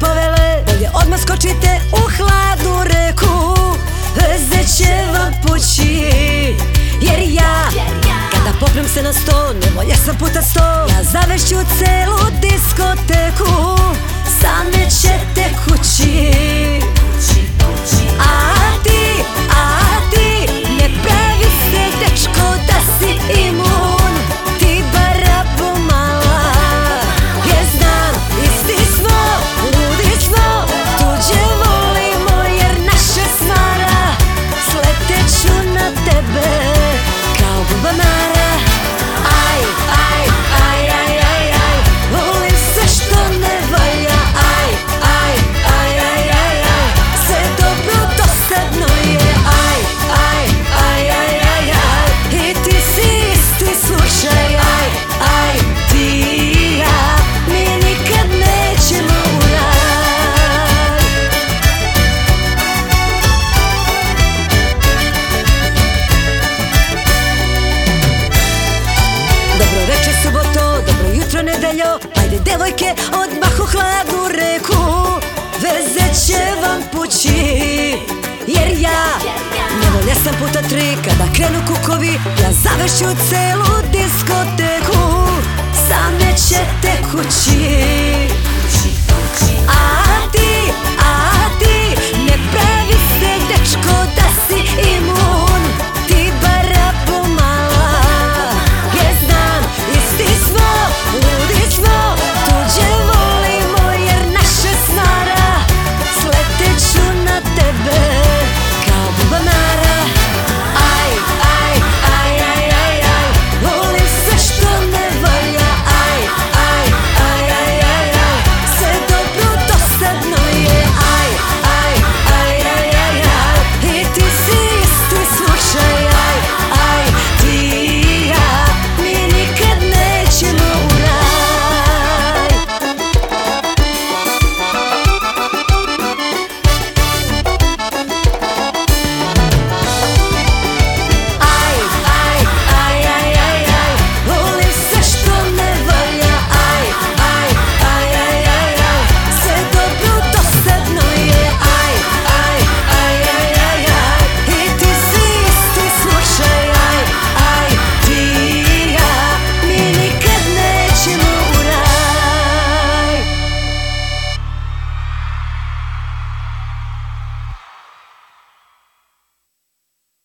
povele Bolje odmah skočite u hladnu reku? Zet će vam pući Jer ja Kada popnem se na sto Ne volja sam puta sto. Ja zavešću celu diskoteku Same ćete kući. valjo Ajde devojke odmah u hladnu reku. Veze će vam pući Jer ja nevolja sam puta tri. Kada krenu kukovi ja završu celu diskoteku. Same ćete kući.